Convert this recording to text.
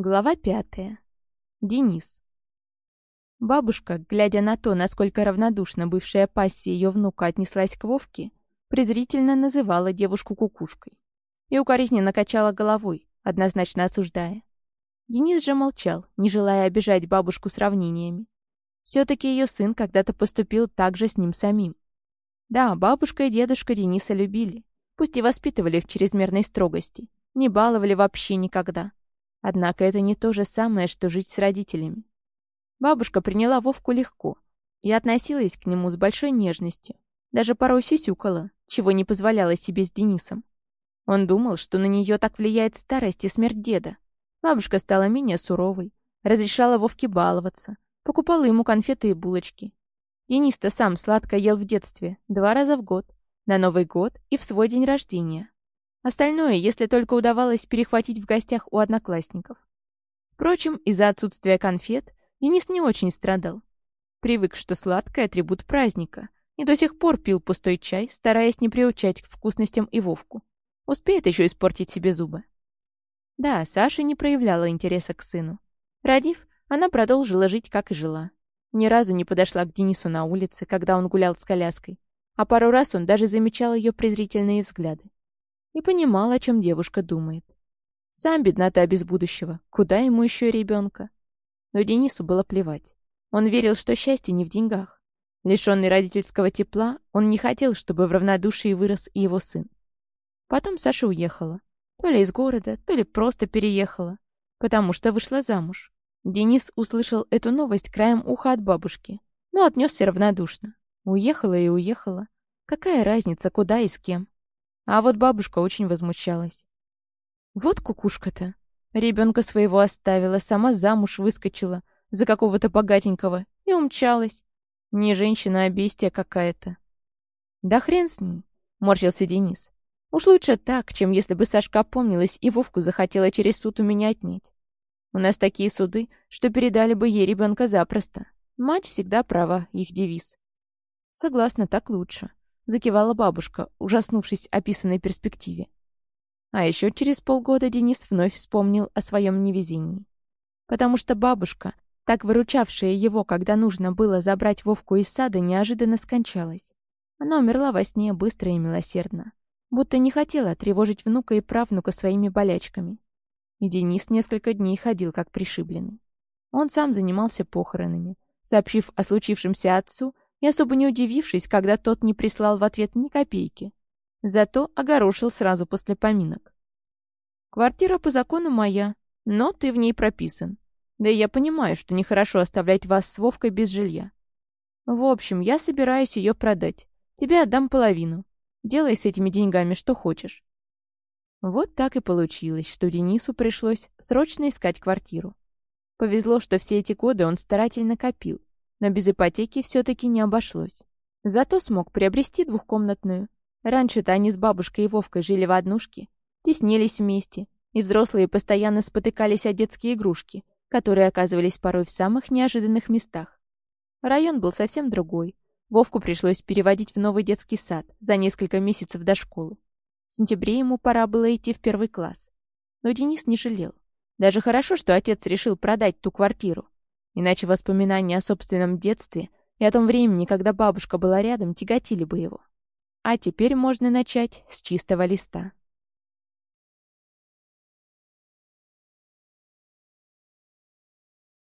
Глава пятая. Денис. Бабушка, глядя на то, насколько равнодушно бывшая пассия ее внука отнеслась к Вовке, презрительно называла девушку кукушкой и укоризненно качала головой, однозначно осуждая. Денис же молчал, не желая обижать бабушку сравнениями. все таки ее сын когда-то поступил так же с ним самим. Да, бабушка и дедушка Дениса любили, пусть и воспитывали в чрезмерной строгости, не баловали вообще никогда Однако это не то же самое, что жить с родителями. Бабушка приняла Вовку легко и относилась к нему с большой нежностью. Даже порой сюсюкала, чего не позволяла себе с Денисом. Он думал, что на нее так влияет старость и смерть деда. Бабушка стала менее суровой, разрешала Вовке баловаться, покупала ему конфеты и булочки. Денис-то сам сладко ел в детстве, два раза в год, на Новый год и в свой день рождения. Остальное, если только удавалось перехватить в гостях у одноклассников. Впрочем, из-за отсутствия конфет Денис не очень страдал. Привык, что сладкое — атрибут праздника, и до сих пор пил пустой чай, стараясь не приучать к вкусностям и Вовку. Успеет еще испортить себе зубы. Да, Саша не проявляла интереса к сыну. Родив, она продолжила жить, как и жила. Ни разу не подошла к Денису на улице, когда он гулял с коляской, а пару раз он даже замечал ее презрительные взгляды и понимал, о чем девушка думает. Сам беднота без будущего, куда ему еще ребенка? Но Денису было плевать. Он верил, что счастье не в деньгах. Лишенный родительского тепла, он не хотел, чтобы в равнодушии вырос и его сын. Потом Саша уехала. То ли из города, то ли просто переехала. Потому что вышла замуж. Денис услышал эту новость краем уха от бабушки, но отнесся равнодушно. Уехала и уехала. Какая разница, куда и с кем? А вот бабушка очень возмущалась. Вот кукушка-то. Ребенка своего оставила, сама замуж выскочила за какого-то богатенького и умчалась. Не женщина, а бестия какая-то. Да хрен с ней, морщился Денис. Уж лучше так, чем если бы Сашка опомнилась и Вовку захотела через суд у меня отнять. У нас такие суды, что передали бы ей ребенка запросто. Мать всегда права, их девиз. Согласна, так лучше закивала бабушка, ужаснувшись описанной перспективе. А еще через полгода Денис вновь вспомнил о своем невезении. Потому что бабушка, так выручавшая его, когда нужно было забрать Вовку из сада, неожиданно скончалась. Она умерла во сне быстро и милосердно, будто не хотела тревожить внука и правнука своими болячками. И Денис несколько дней ходил как пришибленный. Он сам занимался похоронами, сообщив о случившемся отцу и особо не удивившись, когда тот не прислал в ответ ни копейки. Зато огорошил сразу после поминок. «Квартира по закону моя, но ты в ней прописан. Да и я понимаю, что нехорошо оставлять вас с Вовкой без жилья. В общем, я собираюсь ее продать. Тебе отдам половину. Делай с этими деньгами что хочешь». Вот так и получилось, что Денису пришлось срочно искать квартиру. Повезло, что все эти годы он старательно копил но без ипотеки все-таки не обошлось. Зато смог приобрести двухкомнатную. Раньше-то они с бабушкой и Вовкой жили в однушке, теснились вместе, и взрослые постоянно спотыкались о детские игрушки, которые оказывались порой в самых неожиданных местах. Район был совсем другой. Вовку пришлось переводить в новый детский сад за несколько месяцев до школы. В сентябре ему пора было идти в первый класс. Но Денис не жалел. Даже хорошо, что отец решил продать ту квартиру. Иначе воспоминания о собственном детстве и о том времени, когда бабушка была рядом, тяготили бы его. А теперь можно начать с чистого листа.